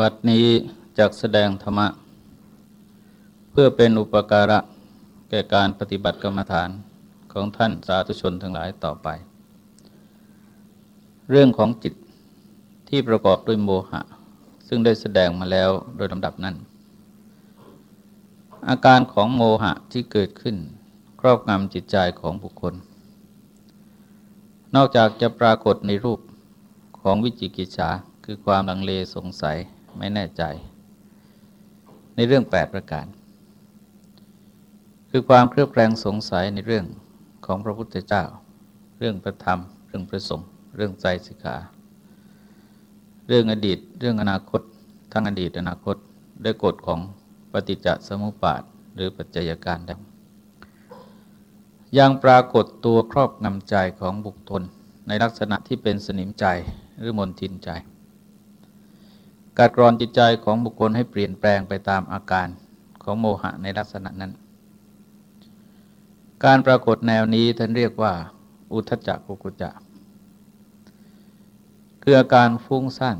บัดนี้จักแสดงธรรมะ เพื่อเป็นอุปการะแก่การปฏิบัติกรรมฐานของท่านสาธุชนทั้งหลายต่อไป เรื่องของจิตที่ประกอบด้วยโมหะ ซึ่งได้แสดงมาแล้วโดยลำดับนั้น อาการของโมหะที่เกิดขึ้น ครอบงำจิตใจของบุคคล นอกจากจะปรากฏในรูปของวิจิกิจฉาคือความลังเลสงสัย ไม่แน่ใจ ในเรื่องแปดประการ คือความเครือบแคลงสงสัยในเรื่องของพระพุทธเจ้า เรื่องพระธรรม เรื่องพระสงฆ์เรื่องใจสิกขา เรื่องอดีต เรื่องอนาคต ทั้งอดีตอนาคตด้วยกฎของปฏิจจสมุปบาทหรือปัจจัยการดังยังปรากฏตัวครอบงำใจของบุคคลในลักษณะที่เป็นสนิมใจหรือมนทินใจ การกรอนจิตใจของบุคคลให้เปลี่ยนแปลงไปตามอาการของโมหะในลักษณะนั้น การปรากฏแนวนี้ท่านเรียกว่า อุทจักกุกุจะคืออาการฟุ้งซ่าน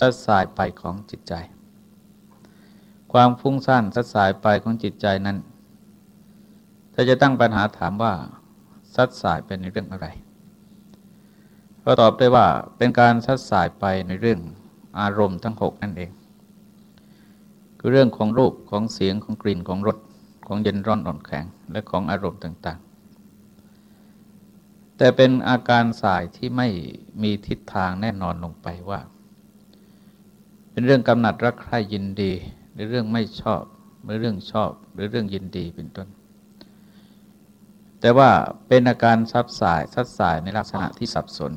สัดสายไปของจิตใจ ความฟุ้งซ่านสัดสายไปของจิตใจนั้นถ้าจะตั้งปัญหาถามว่าสัดสายเป็นในเรื่องอะไรก็ตอบได้ว่าเป็นการซัดสายไปในเรื่อง อารมณ์ทั้งหกนั่นเอง คือเรื่องของรูปของเสียงของกลิ่นของรสของเย็นร้อนอ่อนแข็งและของอารมณ์ต่างๆ แต่เป็นอาการสายที่ไม่มีทิศทางแน่นอนลงไปว่า เป็นเรื่องกำหนัดรักใคร่ยินดีหรือเรื่องไม่ชอบหรือเรื่องชอบหรือเรื่องยินดีเป็นต้น แต่ว่าเป็นอาการซับสายซัดสายในลักษณะที่สับสน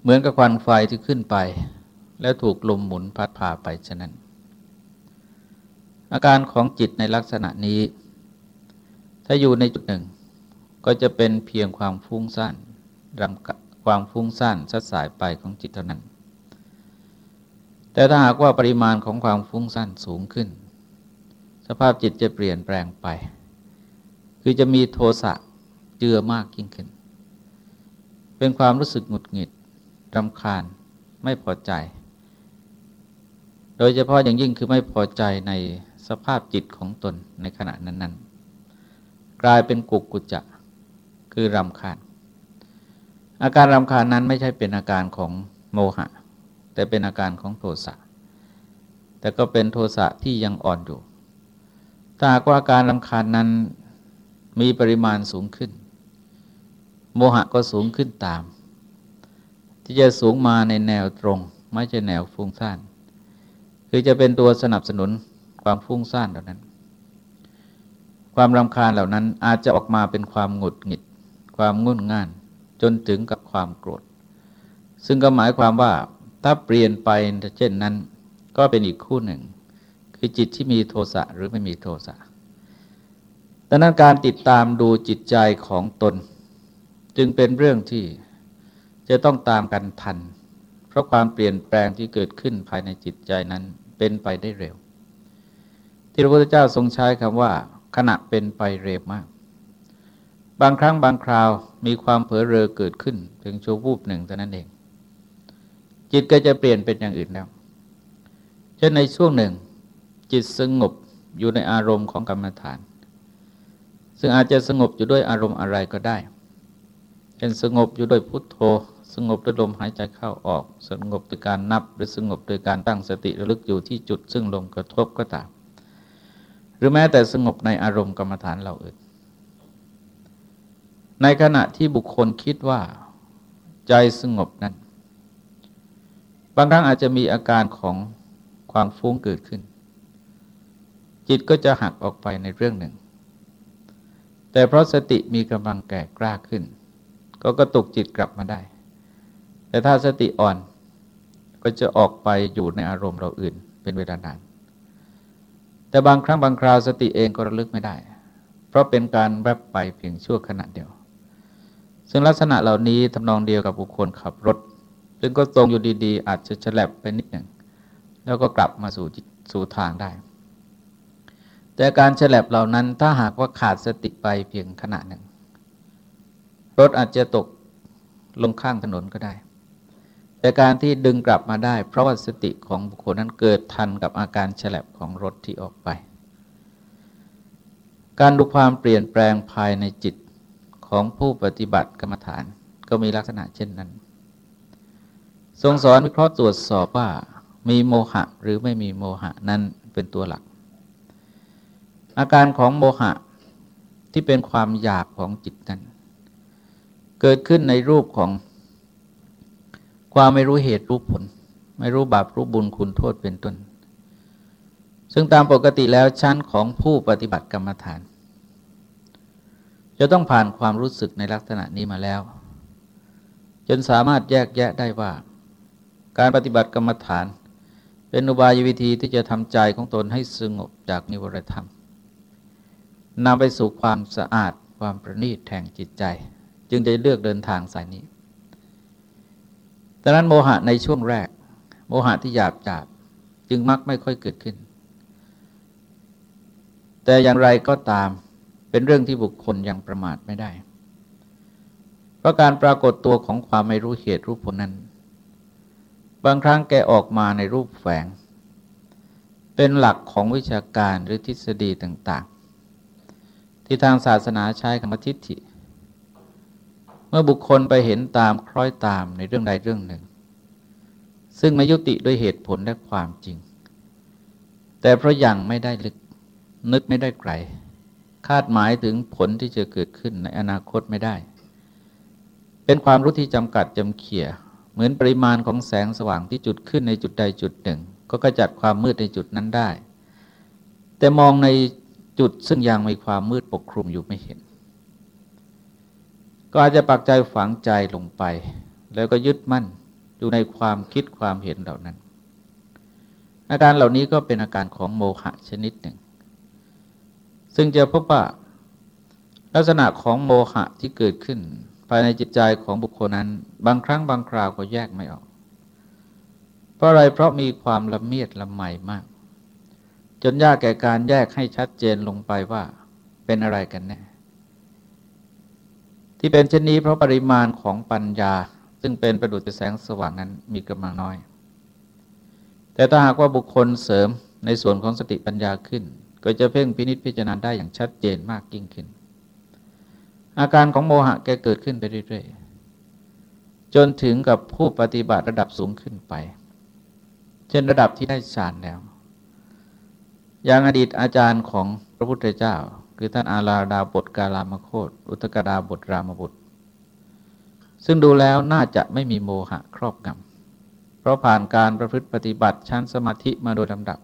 เหมือนกับควันไฟที่ขึ้นไป แล้วถูกลมหมุนพัดพาไปฉะนั้น อาการของจิตในลักษณะนี้ ถ้าอยู่ในจุดหนึ่ง ก็จะเป็นเพียงความฟุ้งซ่านรำความฟุ้งซ่านสัดสายไปของจิตเท่านั้น แต่ถ้าหากว่าปริมาณของความฟุ้งซ่านสูงขึ้น สภาพจิตจะเปลี่ยนแปลงไป คือจะมีโทสะเจือมากยิ่งขึ้น เป็นความรู้สึกหงุดหงิด รำคาญไม่พอใจ โดยเฉพาะอย่างยิ่งคือไม่พอใจในสภาพจิตของตนในขณะนั้น ๆ กลายเป็นกุกกุจจะคือรำคาญ อาการรำคาญนั้นไม่ใช่เป็นอาการของโมหะ แต่เป็นอาการของโทสะแต่ก็เป็นโทสะที่ยังอ่อนอยู่ถ้าหากว่าการรำคาญนั้นมีปริมาณสูงขึ้น โมหะก็สูงขึ้นตาม ที่จะสูงมาในแนวตรง ไม่ใช่แนวฟุ้งซ่านคือจะเป็นตัวสนับสนุนความฟุ้งซ่านเหล่านั้น ความรำคาญเหล่านั้นอาจจะออกมาเป็นความหงุดหงิด ความงุ่นง่าน จนถึงกับความโกรธ ซึ่งก็หมายความว่าถ้าเปลี่ยนไปเช่นนั้น ก็เป็นอีกคู่หนึ่ง คือจิตที่มีโทสะหรือไม่มีโทสะดังนั้นการติดตามดูจิตใจของตน จึงเป็นเรื่องที่ จะต้องตามกันทัน เพราะความเปลี่ยนแปลงที่เกิดขึ้นภายในจิตใจนั้นเป็นไปได้เร็ว ที่พระพุทธเจ้าทรงใช้คำว่า ขณะเป็นไปเร็วมาก บางครั้งบางคราวมีความเผลอเรอเกิดขึ้นถึงชั่ววูบหนึ่งเท่านั้นเอง จิตก็จะเปลี่ยนเป็นอย่างอื่นแล้วเช่นในช่วงหนึ่ง จิตสงบอยู่ในอารมณ์ของกรรมฐาน ซึ่งอาจจะสงบอยู่ด้วยอารมณ์อะไรก็ได้เช่นสงบอยู่ด้วยพุทโธ สงบด้วยลมหายใจเข้าออก สงบโดยการนับ หรือสงบโดยการตั้งสติระลึกอยู่ที่จุด ซึ่งลมกระทบก็ตาม หรือแม้แต่สงบในอารมณ์กรรมฐานเราอื่น ในขณะที่บุคคลคิดว่า ใจสงบนั้น บางครั้งอาจจะมีอาการของความฟุ้งเกิดขึ้น จิตก็จะหักออกไปในเรื่องหนึ่ง แต่เพราะสติมีกำลังแก่กล้าขึ้น ก็กระตุกจิตกลับมาได้ แต่ถ้าสติอ่อนก็จะออกไปอยู่ในอารมณ์เราอื่น เป็นเวลานาน แต่บางครั้งบางคราวสติเองก็ระลึกไม่ได้ เพราะเป็นการแวบไปเพียงชั่วขณะเดียว ซึ่งลักษณะเหล่านี้ทำนองเดียวกับบุคคลขับรถ ซึ่งก็ตรงอยู่ดีๆ อาจจะฉลับไปนิดหนึ่ง แล้วก็กลับมาสู่สู่ทางได้ แต่การฉลับเหล่านั้นถ้าหากว่าขาดสติไปเพียงขณะหนึ่ง รถอาจจะตกลงข้างถนนก็ได้ แต่การที่ดึงกลับมาได้ เพราะว่าสติของบุคคลนั้นเกิดทันกับอาการฉลับของรถที่ออกไป การดูความเปลี่ยนแปลงภายในจิตของผู้ปฏิบัติกรรมฐานก็มีลักษณะเช่นนั้น ทรงสอนวิเคราะห์ตรวจสอบว่ามีโมหะหรือไม่มีโมหะนั้นเป็นตัวหลัก อาการของโมหะที่เป็นความอยากของจิตนั้น เกิดขึ้นในรูปของ ความไม่รู้เหตุรู้ผล ไม่รู้บาปรู้บุญคุณโทษเป็นต้น ซึ่งตามปกติแล้วชั้นของผู้ปฏิบัติกรรมฐาน จะต้องผ่านความรู้สึกในลักษณะนี้มาแล้ว จนสามารถแยกแยะได้ว่า การปฏิบัติกรรมฐาน เป็นอุบายวิธีที่จะทำใจของตนให้สงบจากนิวรธรรมนำไปสู่ความสะอาดความประณีตแห่งจิตใจ จึงจะเลือกเดินทางสายนี้ ดังนั้นโมหะในช่วงแรก โมหะที่หยาบจาบจึงมักไม่ค่อยเกิดขึ้น แต่อย่างไรก็ตามเป็นเรื่องที่บุคคลยังประมาทไม่ได้ เพราะการปรากฏตัวของความไม่รู้เหตุรู้ผลนั้น บางครั้งแกออกมาในรูปแฝง เป็นหลักของวิชาการหรือทฤษฎีต่าง ๆ ที่ทางศาสนาใช้คำทิฏฐิ เมื่อบุคคลไปเห็นตามคล้อยตามในเรื่องใดเรื่องหนึ่ง ซึ่งไม่ยุติด้วยเหตุผลและความจริง แต่เพราะยังไม่ได้ลึกนึกไม่ได้ไกล คาดหมายถึงผลที่จะเกิดขึ้นในอนาคตไม่ได้ เป็นความรู้ที่จำกัดจำเขี่ย เหมือนปริมาณของแสงสว่างที่จุดขึ้นในจุดใดจุดหนึ่ง ก็กระจัดความมืดในจุดนั้นได้ แต่มองในจุดซึ่งยังมีความมืดปกคลุมอยู่ไม่เห็น ก็อาจจะปักใจฝังใจลงไป แล้วก็ยึดมั่นอยู่ในความคิดความเห็นเหล่านั้น อาการเหล่านี้ก็เป็นอาการของโมหะชนิดหนึ่ง ซึ่งจะพบว่าลักษณะของโมหะที่เกิดขึ้น ภายในจิตใจของบุคคลนั้น บางครั้งบางคราวก็แยกไม่ออก เพราะอะไรเพราะมีความละเมียดละไมมาก จนยากแก่การแยกให้ชัดเจนลงไปว่าเป็นอะไรกันแน่ ที่เป็นเช่นนี้เพราะปริมาณของปัญญา ซึ่งเป็นประดุจแสงสว่างนั้นมีกำลังน้อย แต่ถ้าหากว่าบุคคลเสริมในส่วนของสติปัญญาขึ้น ก็จะเพ่งพินิษพิจารณาได้อย่างชัดเจนมากยิ่งขึ้น อาการของโมหะแกเกิดขึ้นไปเรื่อยๆจนถึงกับผู้ปฏิบัติระดับสูงขึ้นไป เช่นระดับที่ได้ฌานแล้ว อย่างอดีตอาจารย์ของพระพุทธเจ้า คือท่านอาลาดาบทกาลามโคตอุตกดาบทรามบุตร ซึ่งดูแล้วน่าจะไม่มีโมหะครอบงำเพราะผ่านการประพฤติปฏิบัติชั้นสมาธิมาโดยลำดับ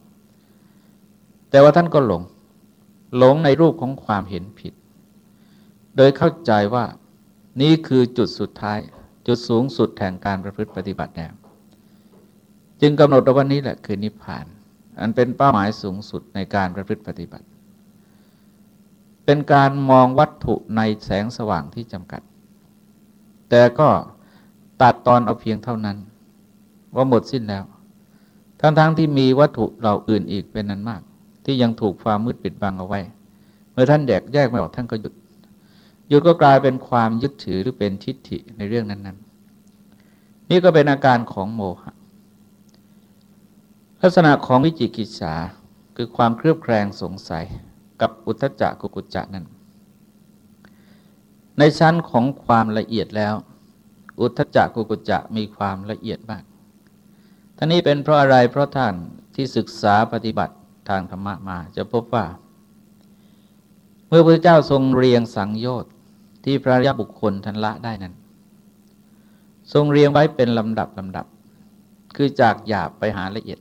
แต่ว่าท่านก็หลง หลงในรูปของความเห็นผิด โดยเข้าใจว่านี่คือจุดสุดท้ายจุดสูงสุดแห่งการประพฤติปฏิบัติแล้วจึงกำหนดว่านี้แหละคือนิพพาน อันเป็นเป้าหมายสูงสุดในการประพฤติปฏิบัติ เป็นการมองวัตถุในแสงสว่างที่จำกัด แต่ก็ตัดตอนเอาเพียงเท่านั้น ว่าหมดสิ้นแล้ว ทั้งๆทที่มีวัตถุเหล่าอื่นอีกเป็นนั้นมาก ที่ยังถูกความมืดปิดบังเอาไว้ เมื่อท่านแยกแยกไม่ออกท่านก็หยุดหยุดก็กลายเป็นความยึดถือหรือเป็นทิฏฐิในเรื่องนั้น ๆ นี่ก็เป็นอาการของโมหะ ลักษณะของวิจิกิจฉาคือความเครือบแคลงสงสัย กับอุทจักกุกุจจะนั้น ในชั้นของความละเอียดแล้ว อุทจักกุกุจจะมีความละเอียดมากท่านี้เป็นเพราะอะไรเพราะท่านที่ศึกษาปฏิบัติทางธรรมะมาจะพบว่า เมื่อพระเจ้าทรงเรียงสังโยชน์ที่พระยาบุคคลทันละได้นั้น ทรงเรียงไว้เป็นลำดับลำดับ คือจากหยาบไปหาละเอียด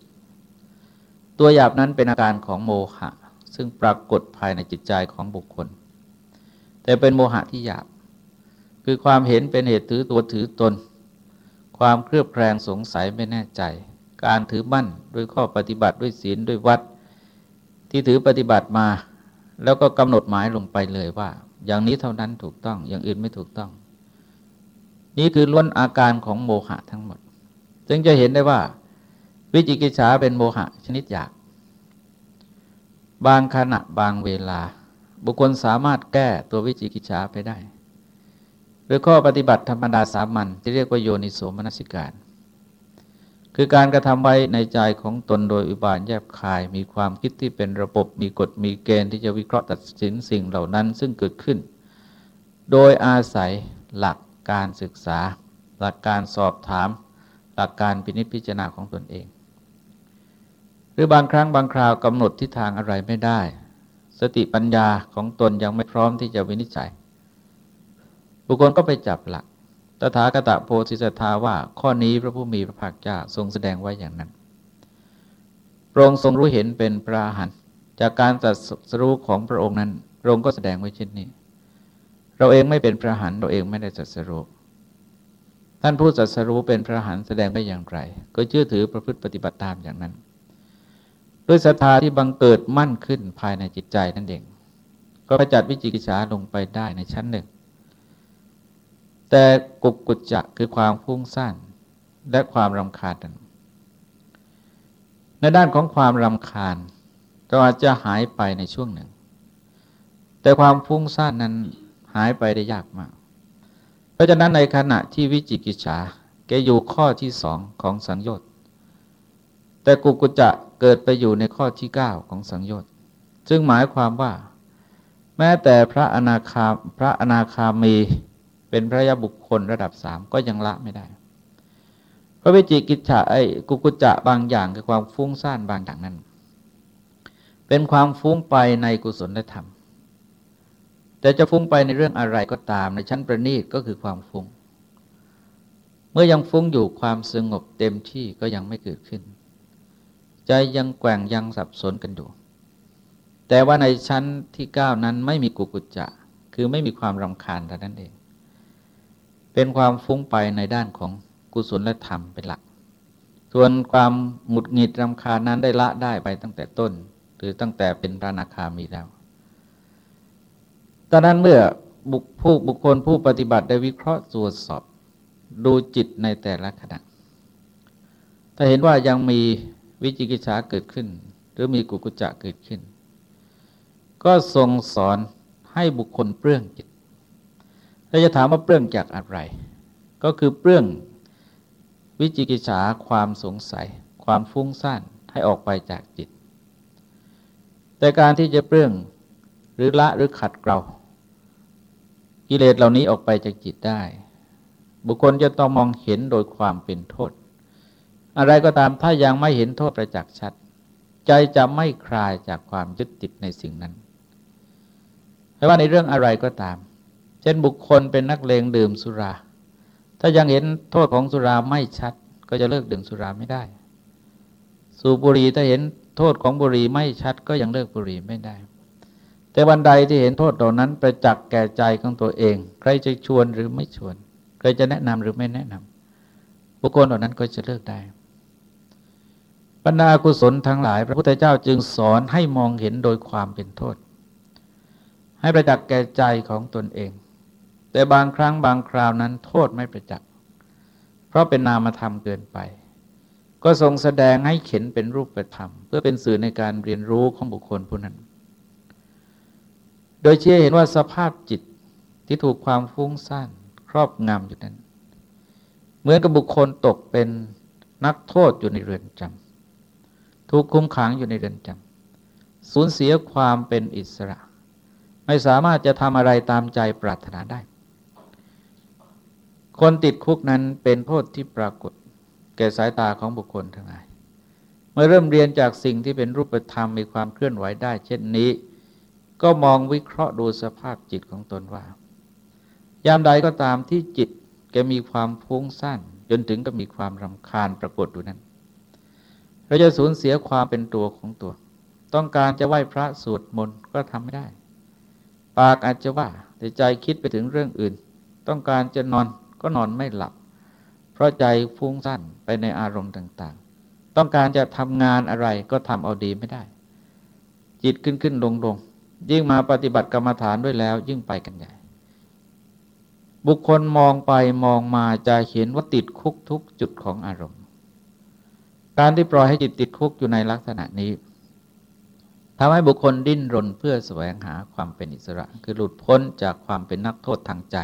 ตัวหยาบนั้นเป็นอาการของโมหะ ซึ่งปรากฏภายในจิตใจของบุคคล แต่เป็นโมหะที่หยาบ คือความเห็นเป็นเหตุถือตัวถือตน ความเครือบแคลงสงสัยไม่แน่ใจ การถือมั่นด้วยข้อปฏิบัติด้วยศีลด้วยวัด ที่ถือปฏิบัติมา แล้วก็กำหนดหมายลงไปเลยว่า อย่างนี้เท่านั้นถูกต้องอย่างอื่นไม่ถูกต้อง นี่คือล้วนอาการของโมหะทั้งหมด จึงจะเห็นได้ว่า วิจิกิจฉาเป็นโมหะชนิดหยาบ บางขณะบางเวลา บุคคลสามารถแก้ตัววิจิกิจฉาไปได้โดยข้อปฏิบัติธรรมดาสามัญที่เรียกว่าโยนิโสมนสิการ คือการกระทำไว้ในใจของตนโดยอุบายแยบคาย มีความคิดที่เป็นระบบมีกฎมีเกณฑ์ที่จะวิเคราะห์ตัดสินสิ่งเหล่านั้นซึ่งเกิดขึ้น โดยอาศัยหลักการศึกษา หลักการสอบถาม หลักการพินิจพิจารณาของตนเอง หรือบางครั้งบางคราวกำหนดทิศทางอะไรไม่ได้ สติปัญญาของตนยังไม่พร้อมที่จะวินิจฉัย บุคคลก็ไปจับหลักตถาคตโพธิสัตาว่าข้อนี้พระผู้มีพระภาคเจ้าทรงแสดงไว้อย่างนั้นพระองค์ทรงรู้เห็นเป็นพระหันจากการตรัสรู้ของพระองค์นั้นพระองค์ก็แสดงไว้เช่นนี้ เราเองไม่เป็นพระหันเราเองไม่ได้ตรัสรู้ท่านผู้ตรัสรู้เป็นพระหันแสดงได้อย่างไร ก็เชื่อถือประพฤติปฏิบัติตามอย่างนั้น ด้วยศรัทธาที่บังเกิดมั่นขึ้นภายในจิตใจนั่นเอง ก็ประจัดวิจิกิจฉาลงไปได้ในชั้นหนึ่ง แต่กุกกุจจะคือความฟุ้งซ่านและความรำคาญนั้นในด้านของความรำคาญก็อาจจะหายไปในช่วงหนึ่ง แต่ความฟุ้งซ่านนั้นหายไปได้ยากมาก เพราะฉะนั้นในขณะที่วิจิกิจฉาแกอยู่ข้อที่สองของสังโยชน์ แต่กุกุจะเกิดไปอยู่ในข้อที่เก้าของสังโยชน์ซึ่งหมายความว่า แม้แต่พระอนาคาพระอนาคามีเป็นพระยาบุคคลระดับสามก็ยังละไม่ได้พระวิจิกิจฉาไอ้กุกุจะบางอย่างคือความฟุ้งซ่านบางอย่างนั้น เป็นความฟุ้งไปในกุศลธรรม แต่จะฟุ้งไปในเรื่องอะไรก็ตามในชั้นประณีตก็คือความฟุ้ง เมื่อยังฟุ้งอยู่ความสงบเต็มที่ก็ยังไม่เกิดขึ้น ใจยังแกว่งยังสับสนกันอยู่ แต่ว่าในชั้นที่เก้านั้นไม่มีกุกุจจะ คือไม่มีความรำคาญแต่นั้นเอง เป็นความฟุ้งไปในด้านของกุศลและธรรมเป็นหลัก ส่วนความหงุดหงิดรำคาญนั้นได้ละได้ไปตั้งแต่ต้น หรือตั้งแต่เป็นพระนาคามีแล้ว ตอนนั้นเมื่อบุคผู้บุคคลผู้ปฏิบัติได้วิเคราะห์ตรวจสอบดูจิตในแต่ละขณะถ้าเห็นว่ายังมี วิจิกิจฉาเกิดขึ้น หรือมีกุกุจะเกิดขึ้น ก็ทรงสอนให้บุคคลเปลื้องจิตถ้าจะถามว่าเปลื้องจากอะไร ก็คือเปลื้องวิจิกิจฉาความสงสัย ความฟุ้งซ่านให้ออกไปจากจิต แต่การที่จะเปลื้องหรือละหรือขัดเกลากิเลสเหล่านี้ออกไปจากจิตได้ บุคคลจะต้องมองเห็นโดยความเป็นโทษ อะไรก็ตามถ้ายังไม่เห็นโทษประจักษ์ชัด ใจจะไม่คลายจากความยึดติดในสิ่งนั้นไม่ว่าในเรื่องอะไรก็ตาม เช่นบุคคลเป็นนักเลงดื่มสุรา ถ้ายังเห็นโทษของสุราไม่ชัด ก็จะเลิกดื่มสุราไม่ได้ สูบบุหรี่ถ้าเห็นโทษของบุหรี่ไม่ชัด ก็ยังเลิกบุหรี่ไม่ได้ แต่วันใดที่เห็นโทษเหล่านั้นประจักษ์แก่ใจของตัวเอง ใครจะชวนหรือไม่ชวน ใครจะแนะนำหรือไม่แนะนำบุคคลเหล่านั้นก็จะเลิกได้ บรรดากุศลทั้งหลาย พระพุทธเจ้าจึงสอนให้มองเห็นโดยความเป็นโทษ ให้ประจักษ์แก่ใจของตนเอง แต่บางครั้งบางคราวนั้นโทษไม่ประจักษ์เพราะเป็นนามธรรมเกินไป ก็ทรงแสดงให้เข็นเป็นรูปธรรม เพื่อเป็นสื่อในการเรียนรู้ของบุคคลผู้นั้น โดยเชื่อเห็นว่าสภาพจิตที่ถูกความฟุ้งซ่านครอบงำอยู่นั้น เหมือนกับบุคคลตกเป็นนักโทษอยู่ในเรือนจำ ถูกคุมขังอยู่ในเรือนจำสูญเสียความเป็นอิสระ ไม่สามารถจะทำอะไรตามใจปรารถนาได้ คนติดคุกนั้นเป็นโทษที่ปรากฏ แก่สายตาของบุคคลทั้งหลาย เมื่อเริ่มเรียนจากสิ่งที่เป็นรูปธรรมมีความเคลื่อนไหวได้ เช่นนี้ ก็มองวิเคราะห์ดูสภาพจิตของตนว่า ยามใดก็ตามที่จิตแกมีความพุ่งสั้นจนถึงก็มีความรำคาญปรากฏอยู่นั้น เราจะสูญเสียความเป็นตัวของตัว ต้องการจะไหว้พระสวดมนต์ก็ทำไม่ได้ ปากอาจจะว่าแต่ใจคิดไปถึงเรื่องอื่น ต้องการจะนอนก็นอนไม่หลับ เพราะใจฟุ้งสั้นไปในอารมณ์ต่างๆ ต้องการจะทำงานอะไรก็ทำเอาดีไม่ได้ จิตขึ้นขึ้นลงลงยิ่งมาปฏิบัติกรรมฐานด้วยแล้ว ยิ่งไปกันใหญ่ บุคคลมองไปมองมาจะเห็นว่าติดคุกทุกจุดของอารมณ์ การที่ปล่อยให้จิตติดคุกอยู่ในลักษณะนี้ทำให้บุคคลดิ้นรนเพื่อแสวงหาความเป็นอิสระ คือหลุดพ้นจากความเป็นนักโทษทางใจ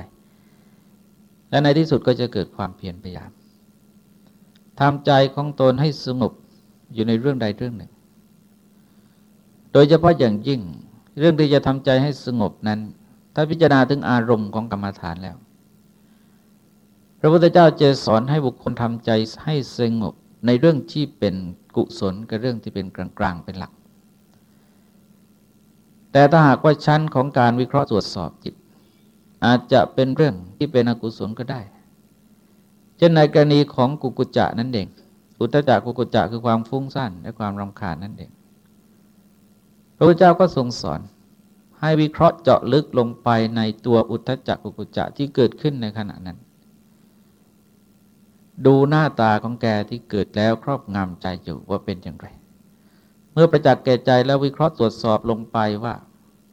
และในที่สุดก็จะเกิดความเพียรพยายามทำใจของตนให้สงบอยู่ในเรื่องใดเรื่องหนึ่ง โดยเฉพาะอย่างยิ่งเรื่องที่จะทำใจให้สงบนั้น ถ้าพิจารณาถึงอารมณ์ของกรรมฐานแล้ว พระพุทธเจ้าจะสอนให้บุคคลทำใจให้สงบ ในเรื่องที่เป็นกุศลกับเรื่องที่เป็นกลางๆเป็นหลัก แต่ถ้าหากว่าชั้นของการวิเคราะห์ตรวจสอบจิต อาจจะเป็นเรื่องที่เป็นอกุศลก็ได้ เช่นในกรณีของกุกุจจะนั่นเอง อุตจักกุกุจจะคือความฟุ้งซ่านและความรำคาญนั่นเอง พระพุทธเจ้าก็ทรงสอนให้วิเคราะห์เจาะลึกลงไปในตัวอุทจักกุกุจจะที่เกิดขึ้นในขณะนั้น ดูหน้าตาของแกที่เกิดแล้วครอบงำใจอยู่ว่าเป็นอย่างไร เมื่อประจักษ์แก่ใจแล้ววิเคราะห์ตรวจสอบลงไปว่า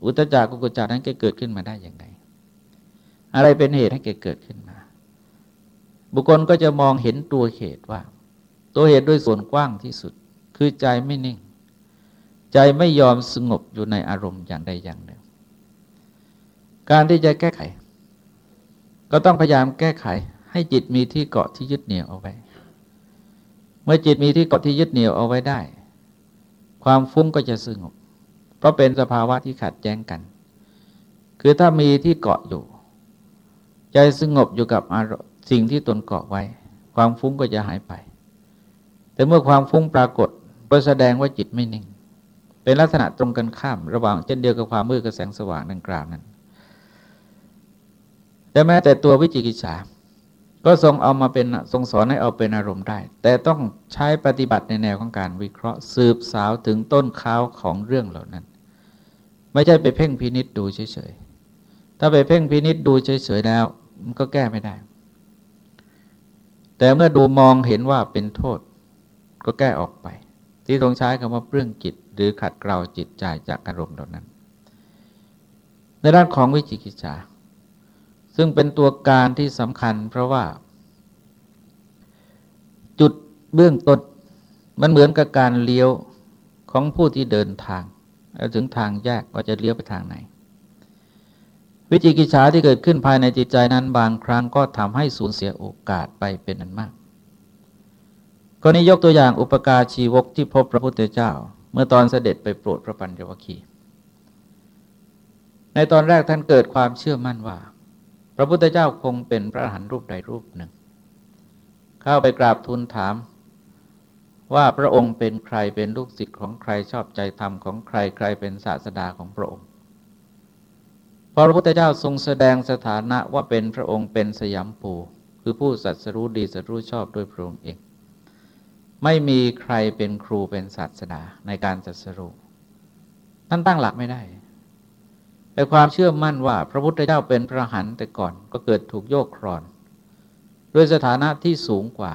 อุตจักกุกุจานั้นแกเกิดขึ้นมาได้อย่างไร อะไรเป็นเหตุให้แกเกิดขึ้นมา บุคคลก็จะมองเห็นตัวเหตุว่า ตัวเหตุด้วยส่วนกว้างที่สุด คือใจไม่นิ่ง ใจไม่ยอมสงบอยู่ในอารมณ์อย่างใดอย่างหนึ่ง การที่จะแก้ไข ก็ต้องพยายามแก้ไข ให้จิตมีที่เกาะที่ยึดเหนี่ยวเอาไว้ เมื่อจิตมีที่เกาะที่ยึดเหนี่ยวเอาไว้ได้ ความฟุ้งก็จะสงบ เพราะเป็นสภาวะที่ขัดแย้งกัน คือถ้ามีที่เกาะอยู่ ใจสงบอยู่กับสิ่งที่ตนเกาะไว้ ความฟุ้งก็จะหายไป แต่เมื่อความฟุ้งปรากฏก็แสดงว่าจิตไม่นิ่ง เป็นลักษณะตรงกันข้ามระหว่างเช่นเดียวกับความมืดกับแสงสว่างดังกล่าวนั้น แต่แม้แต่ตัววิจิกิจฉา ก็ทรงเอามาเป็นทรงสอนให้เอาเป็นอารมณ์ได้ แต่ต้องใช้ปฏิบัติในแนวของการวิเคราะห์สืบสาวถึงต้นข้าวของเรื่องเหล่านั้น ไม่ใช่ไปเพ่งพินิษดูเฉยๆถ้าไปเพ่งพินิษดูเฉยๆแล้วมันก็แก้ไม่ได้ แต่เมื่อดูมองเห็นว่าเป็นโทษ ก็แก้ออกไป ที่ทรงใช้คำว่าเปลื้องจิต หรือขัดเกลาจิตใจจากอารมณ์เหล่านั้น ในด้านของวิจิกิจฉา ซึ่งเป็นตัวการที่สำคัญเพราะว่า จุดเบื้องต้นมันเหมือนกับการเลี้ยวของผู้ที่เดินทางแล้วถึงทางแยกว่าจะเลี้ยวไปทางไหน วิจิกิจฉาที่เกิดขึ้นภายในจิตใจนั้นบางครั้งก็ทำให้สูญเสียโอกาสไปเป็นอันมากกรณียกตัวอย่างอุปการชีวกที่พบพระพุทธเจ้า เมื่อตอนเสด็จไปโปรดพระปัญญวคีในตอนแรกท่านเกิดความเชื่อมั่นว่า พระพุทธเจ้าคงเป็นพระอรหันต์รูปใดรูปหนึ่ง เข้าไปกราบทูลถาม ว่าพระองค์เป็นใครเป็นลูกศิษย์ของใครชอบใจธรรมของใครใครเป็นศาสดาของพระองค์พอพระพุทธเจ้าทรงแสดงสถานะว่าเป็นพระองค์เป็นสยามปูคือผู้สัตสรู้ดีสัตรู้ชอบด้วยพระองค์เอง ไม่มีใครเป็นครูเป็นศาสดาในการสัตสรู้ท่านตั้งหลักไม่ได้ แต่ความเชื่อมั่นว่าพระพุทธเจ้าเป็นพระหันแต่ก่อนก็เกิดถูกโยกครอน ด้วยสถานะที่สูงกว่า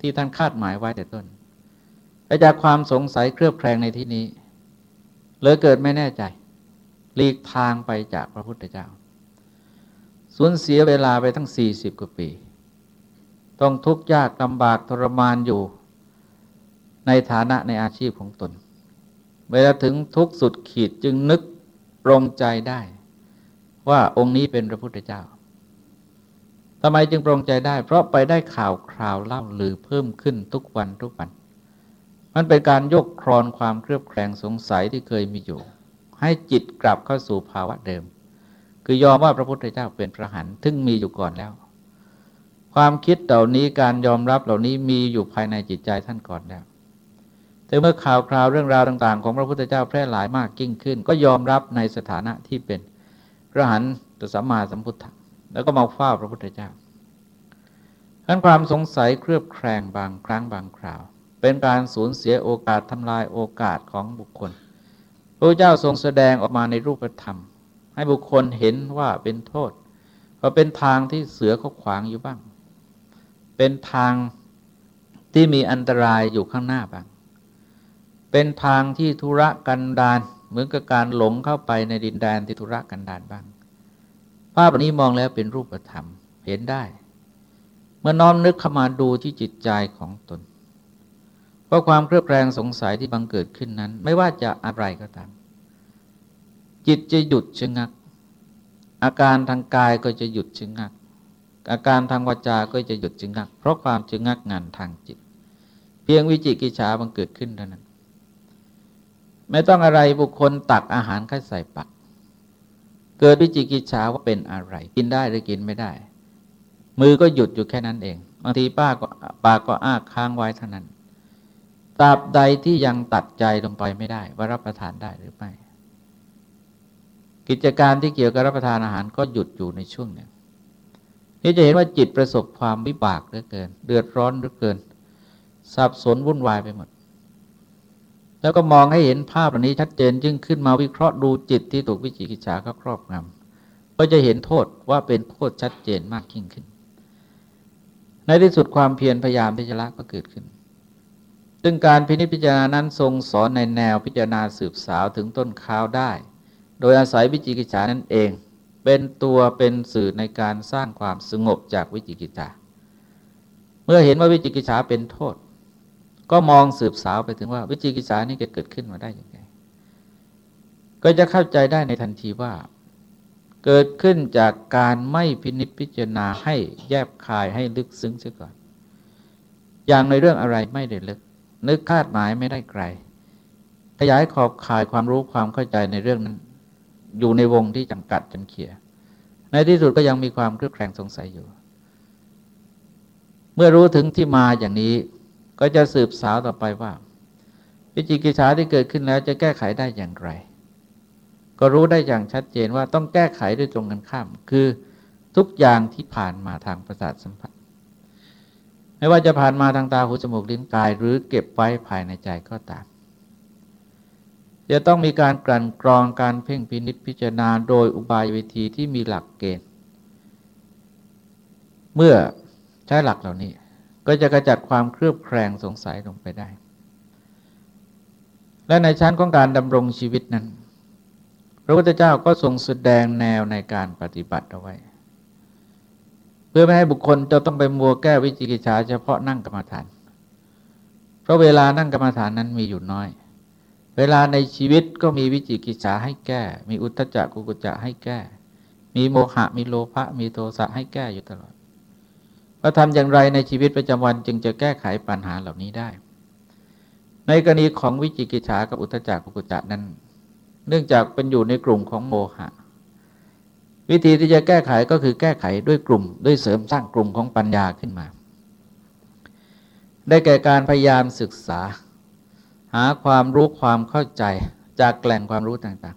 ที่ท่านคาดหมายไว้แต่ต้นแต่จากความสงสัยเครือบแคลงในที่นี้เลยเกิดไม่แน่ใจหลีกทางไปจากพระพุทธเจ้า สูญเสียเวลาไปทั้งสี่สิบกว่าปี ต้องทุกข์ยากลำบากทรมานอยู่ ในฐานะในอาชีพของตน เวลาถึงทุกข์สุดขีดจึงนึก ปรงใจได้ ว่าองค์นี้เป็นพระพุทธเจ้าทำไมจึงปรงใจได้ เพราะไปได้ข่าวคราวเล่าหรือเพิ่มขึ้นทุกวันทุกวัน มันเป็นการยกครอนความเครือบแคลงสงสัยที่เคยมีอยู่ ให้จิตกลับเข้าสู่ภาวะเดิม คือยอมว่าพระพุทธเจ้าเป็นพระหันทึ่งมีอยู่ก่อนแล้ว ความคิดเหล่านี้การยอมรับเหล่านี้มีอยู่ภายในจิตใจท่านก่อนแล้ว แต่เมื่อข่าวคราวเรื่องราวต่าง ๆ ของพระพุทธเจ้าแพร่หลายมากยิ่งขึ้น ก็ยอมรับในสถานะที่เป็นพระหันตสัมมาสัมพุทธะแล้วก็มาเฝ้าพระพุทธเจ้าทั้นความสงสัยเครือบแคลงบางครั้งบางคราว เป็นการสูญเสียโอกาสทำลายโอกาสของบุคคล พระเจ้าทรงแสดงออกมาในรูปธรรม ให้บุคคลเห็นว่าเป็นโทษเพราะเป็นทางที่เสือเขาขวางอยู่บ้าง เป็นทางที่มีอันตรายอยู่ข้างหน้าบ้าง เป็นทางที่ธุระกันดารเหมือนกับการหลงเข้าไปในดินแดนที่ธุระกันดารบ้าง ภาพนี้มองแล้วเป็นรูปธรรมเห็นได้ เมื่อน้อมนึกเข้ามาดูที่จิตใจของตนเพราะความเครือบแคลงสงสัยที่บังเกิดขึ้นนั้น ไม่ว่าจะอะไรก็ตาม จิตจะหยุดชะงัก อาการทางกายก็จะหยุดชะงัก อาการทางวาจาก็จะหยุดจึงงัก เพราะความจึงงักงานทางจิต เพียงวิจิกิจฉาบังเกิดขึ้นเท่านั้น ไม่ต้องอะไรบุคคลตักอาหารเข้าใส่ปากเกิดวิจิกิจฉาว่าเป็นอะไร กินได้หรือกินไม่ได้ มือก็หยุดอยู่แค่นั้นเองบางทีป้าก็ปากก็อ้าค้างไว้เท่านั้นตราบใดที่ยังตัดใจลงไปไม่ได้ว่ารับประทานได้หรือไม่กิจการที่เกี่ยวกับรับประทานอาหารก็หยุดอยู่ในช่วงหนึ่งนี่จะเห็นว่าจิตประสบความวิบากเหลือเกิน เดือดร้อนเหลือเกิน สับสนวุ่นวายไปหมด แล้วก็มองให้เห็นภาพเหล่านี้ชัดเจนจึงขึ้นมาวิเคราะห์ดูจิตที่ถูกวิจิกิจฉาเขาครอบงำก็จะเห็นโทษว่าเป็นโทษชัดเจนมากยิ่งขึ้น ในที่สุดความเพียรพยายามที่จะละก็เกิดขึ้น ซึ่งการพินิจพิจารณานั้นทรงสอนในแนวพิจารณาสืบสาวถึงต้นข้าวได้ โดยอาศัยวิจิกิจฉานั่นเอง เป็นตัวเป็นสื่อในการสร้างความสงบจากวิจิกิจฉาเมื่อเห็นว่าวิจิกิจฉาเป็นโทษ ก็มองสืบสาวไปถึงว่า วิจิกิจานี่เกิดขึ้นมาได้ยังไง ก็จะเข้าใจได้ในทันทีว่า เกิดขึ้นจากการไม่พินิจพิจารณาให้แยบคายให้ลึกซึ้งเสียก่อน อย่างในเรื่องอะไรไม่ได้ลึก นึกคาดหมายไม่ได้ไกล ขยายขอบข่ายความรู้ความเข้าใจในเรื่องนั้น อยู่ในวงที่จำกัดจนเขีย ในที่สุดก็ยังมีความเครือบแคลงสงสัยอยู่ เมื่อรู้ถึงที่มาอย่างนี้ ก็จะสืบสาวต่อไปว่า วิจิกิจฉาที่เกิดขึ้นแล้วจะแก้ไขได้อย่างไร ก็รู้ได้อย่างชัดเจนว่าต้องแก้ไขด้วยตรงกันข้าม คือทุกอย่างที่ผ่านมาทางประสาทสัมผัส ไม่ว่าจะผ่านมาทางตาหูจมูกลิ้นกาย หรือเก็บไว้ภายในใจก็ตามจะต้องมีการกลั่นกรองการเพ่งพินิษพิจารณาโดยอุบายวิธีที่มีหลักเกณฑ์ เมื่อใช้หลักเหล่านี้ ก็จะกระจัดความเครือบแคลงสงสัยลงไปได้ และในชั้นของการดำรงชีวิตนั้น พระพุทธเจ้าก็ทรงแสดงแนวในการปฏิบัติเอาไว้ เพื่อไม่ให้บุคคลจะต้องไปมัวแก้วิจิกิจฉาเฉพาะนั่งกรรมฐาน เพราะเวลานั่งกรรมฐานนั้นมีอยู่น้อย เวลาในชีวิตก็มีวิจิกิจฉาให้แก้ มีอุตจักกุกุจะให้แก้ มีโมหะมีโลภะมีโทสะให้แก้อยู่ตลอด ว่าทำอย่างไรในชีวิตประจำวันจึงจะแก้ไขปัญหาเหล่านี้ได้ ในกรณีของวิจิกิจฉากับอุตจักกุกุจะนั้น เนื่องจากเป็นอยู่ในกลุ่มของโมหะ วิธีที่จะแก้ไขก็คือแก้ไขด้วยกลุ่ม ด้วยเสริมสร้างกลุ่มของปัญญาขึ้นมา ได้แก่การพยายามศึกษา หาความรู้ความเข้าใจจากแหล่งความรู้ต่าง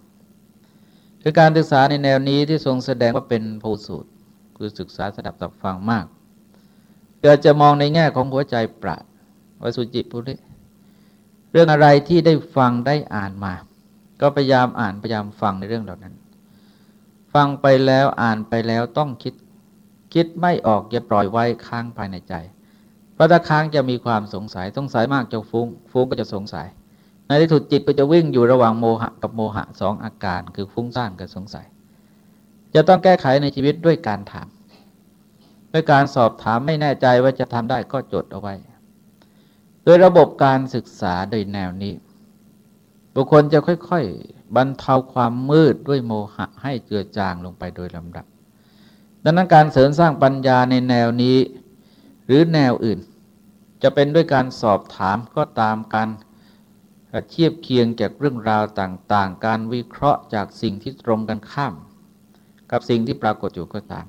ๆ คือการศึกษาในแนวนี้ที่ทรงแสดงว่าเป็นภูสูตรคือศึกษาสดับตับฟังมาก เกิดจะมองในแง่ของหัวใจปราดวสุจิปุริเรื่องอะไรที่ได้ฟังได้อ่านมา ก็พยายามอ่านพยายามฟังในเรื่องเหล่านั้น ฟังไปแล้วอ่านไปแล้วต้องคิดคิดไม่ออกอย่าปล่อยไว้ค้างภายในใจ เพราะถ้าค้างจะมีความสงสัยสงสัยมากจะฟุง้ง ฟุ้งก็จะสงสัย ในที่สุดจิตก็จะวิ่งอยู่ระหว่างโมหะกับโมหะสองอาการคือฟุ้งซ่านกับสงสัย จะต้องแก้ไขในชีวิตด้วยการถาม ด้วยการสอบถามไม่แน่ใจว่าจะทำได้ก็จดเอาไว้ โดยระบบการศึกษาโดยแนวนี้ บุคคลจะค่อยๆ บรรเทาความมืดด้วยโมหะให้เจือจางลงไปโดยลำดับ ดังนั้นการเสริมสร้างปัญญาในแนวนี้ หรือแนวอื่น จะเป็นด้วยการสอบถามก็ตามการเทียบเคียงจากเรื่องราวต่างๆ การวิเคราะห์จากสิ่งที่ตรงกันข้าม กับสิ่งที่ปรากฏอยู่ก็ตาม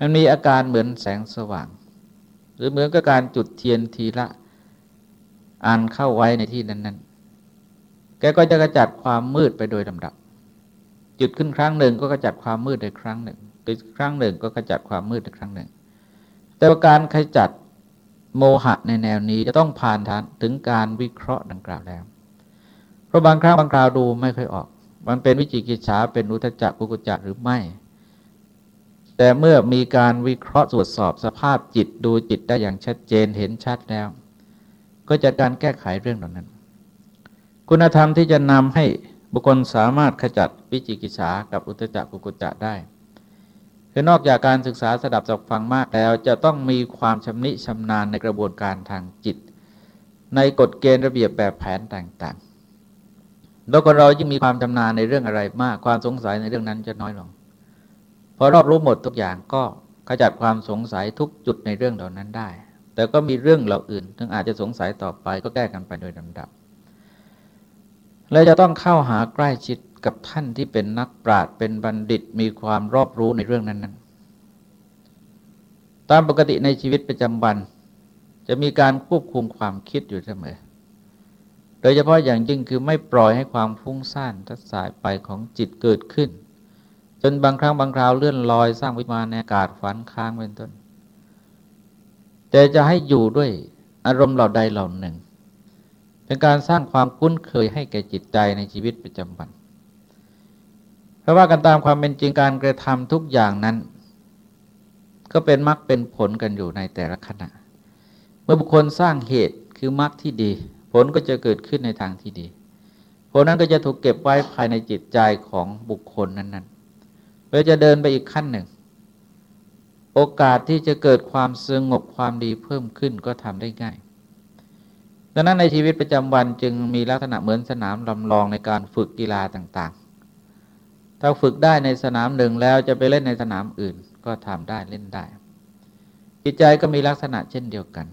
มันมีอาการเหมือนแสงสว่าง หรือเหมือนกับการจุดเทียนทีละอ่านเข้าไว้ในที่นั้นๆ แกก็จะกระจัดความมืดไปโดยลำดับ จุดขึ้นครั้งหนึ่งก็กระจัดความมืดในครั้งหนึ่งจุดครั้งหนึ่งก็กระจัดความมืดในครั้งหนึ่ง แต่ว่าการขจัดโมหะในแนวนี้จะต้องผ่านทานถึงการวิเคราะห์ดังกล่าวแล้ว เพราะบางครั้งบางคราวดูไม่ค่อยออก มันเป็นวิจิกิจฉาเป็นอุทจักกุกุจักหรือไม่ แต่เมื่อมีการวิเคราะห์ตรวจสอบสภาพจิตดูจิตได้อย่างชัดเจนเห็นชัดแล้ว ก็จะการแก้ไขเรื่องเหล่านั้น คุณธรรมที่จะนำให้บุคคลสามารถขจัดวิจิกิจฉากับอุทจักกุกุจักได้คือนอกจากการศึกษาสดับจับฟังมากแล้วจะต้องมีความชำนิชำนาญในกระบวนการทางจิต ในกฎเกณฑ์ระเบียบแบบแผนต่างๆ แล้วคนเรายิ่งมีความชำนาญในเรื่องอะไรมาก ความสงสัยในเรื่องนั้นจะน้อยลง พอรอบรู้หมดทุกอย่างก็ขจัดความสงสัยทุกจุดในเรื่องเหล่านั้นได้ แต่ก็มีเรื่องเหล่าอื่นถึงอาจจะสงสัยต่อไปก็แก้กันไปโดยลำดับ และจะต้องเข้าหาใกล้ชิดกับท่านที่เป็นนักปราชญ์เป็นบัณฑิตมีความรอบรู้ในเรื่องนั้น ๆ ตามปกติในชีวิตประจำวัน จะมีการควบคุมความคิดอยู่เสมอ โดยเฉพาะอย่างยิ่งคือไม่ปล่อยให้ความฟุ้งซ่านทัดสายไปของจิตเกิดขึ้น นบางครั้งบางคราวเลื่อนลอยสร้างวิมานในอากาศฝันค้างเป็นต้น แต่จะให้อยู่ด้วยอารมณ์เหล่าใดเหล่าหนึ่ง เป็นการสร้างความคุ้นเคยให้แก่จิตใจในชีวิตประจำวัน เพราะว่ากันตามความเป็นจริงการกระทำทุกอย่างนั้น ก็เป็นมรรคเป็นผลกันอยู่ในแต่ละขณะ เมื่อบุคคลสร้างเหตุคือมรรคที่ดี ผลก็จะเกิดขึ้นในทางที่ดีผลนั้นก็จะถูกเก็บไว้ภายในจิตใจของบุคคลนั้นๆ เพื่อจะเดินไปอีกขั้นหนึ่ง โอกาสที่จะเกิดความสงบความดีเพิ่มขึ้นก็ทำได้ง่ายดังนั้นในชีวิตประจำวันจึงมีลักษณะเหมือนสนามลำลองในการฝึกกีฬาต่างๆ ถ้าฝึกได้ในสนามหนึ่งแล้วจะไปเล่นในสนามอื่นก็ทำได้เล่นได้ จิตใจก็มีลักษณะเช่นเดียวกัน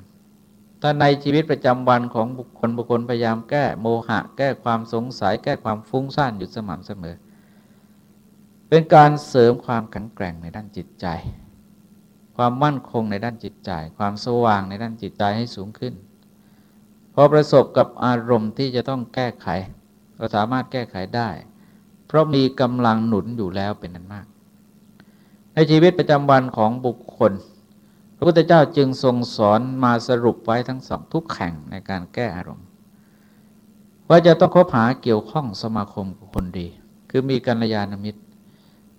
ถ้าในชีวิตประจำวันของบุคคลบุคคลพยายามแก้โมหะ แก้ความสงสัย แก้ความฟุ้งซ่านอยู่สม่ำเสมอ เป็นการเสริมความแข็งแกร่งในด้านจิตใจ ความมั่นคงในด้านจิตใจ ความสว่างในด้านจิตใจให้สูงขึ้น พอประสบกับอารมณ์ที่จะต้องแก้ไขก็สามารถแก้ไขได้ เพราะมีกำลังหนุนอยู่แล้วเป็นนั้นมาก ในชีวิตประจำวันของบุคคลพระพุทธเจ้าจึงทรงสอนมาสรุปไว้ทั้งสองทุกแข่งในการแก้อารมณ์ ว่าจะต้องคบหาเกี่ยวข้องสมาคมกับคนดี คือมีกัลยาณมิตร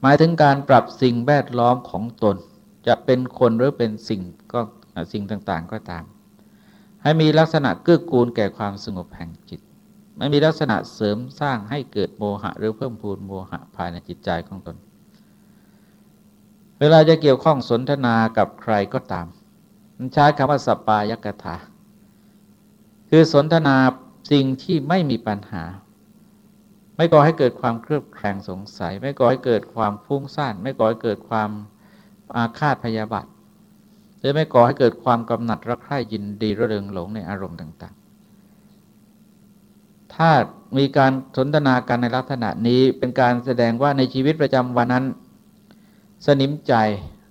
หมายถึงการปรับสิ่งแวดล้อมของตน จะเป็นคนหรือเป็นสิ่งก็สิ่งต่างๆก็ตาม ให้มีลักษณะเกื้อกูลแก่ความสงบแห่งจิต ไม่มีลักษณะเสริมสร้างให้เกิดโมหะ หรือเพิ่มพูนโมหะภายในจิตใจของตน เวลาจะเกี่ยวข้องสนทนากับใครก็ตามมันใช้คำว่าสปายกถาคือสนทนาสิ่งที่ไม่มีปัญหา ไม่ก่อให้เกิดความเครือบแคลงสงสัย ไม่ก่อให้เกิดความฟุ้งซ่าน ไม่ก่อให้เกิดความอาฆาตพยาบาทหรือไม่ก่อให้เกิดความกำหนัดรักใคร่ยินดีระเริงหลงในอารมณ์ต่างๆ ถ้ามีการสนทนากันในลักษณะนี้เป็นการแสดงว่าในชีวิตประจำวันนั้น สนิมใจ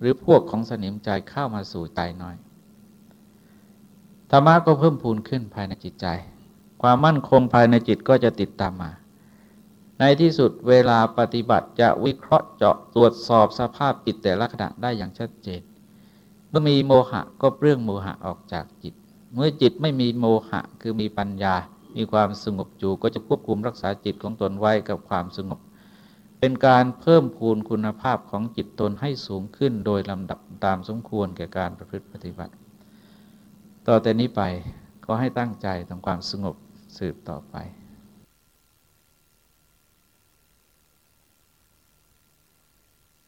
หรือพวกของสนิมใจเข้ามาสู่ใจน้อยธรรมะก็เพิ่มพูนขึ้นภายในจิตใจ ความมั่นคงภายในจิตก็จะติดตามมา ในที่สุดเวลาปฏิบัติจะวิเคราะห์เจาะตรวจสอบสภาพจิตแต่ละขณะได้อย่างชัดเจน เมื่อมีโมหะก็เปลื้องโมหะออกจากจิต เมื่อจิตไม่มีโมหะคือมีปัญญา มีความสงบอยู่ก็จะควบคุมรักษาจิตของตนไว้กับความสงบ เป็นการเพิ่มพูนคุณภาพของจิตตนให้สูงขึ้นโดยลำดับตามสมควรแก่การประพฤติปฏิบัติ ต่อแต่นี้ไปก็ให้ตั้งใจทำความสงบสืบต่อไป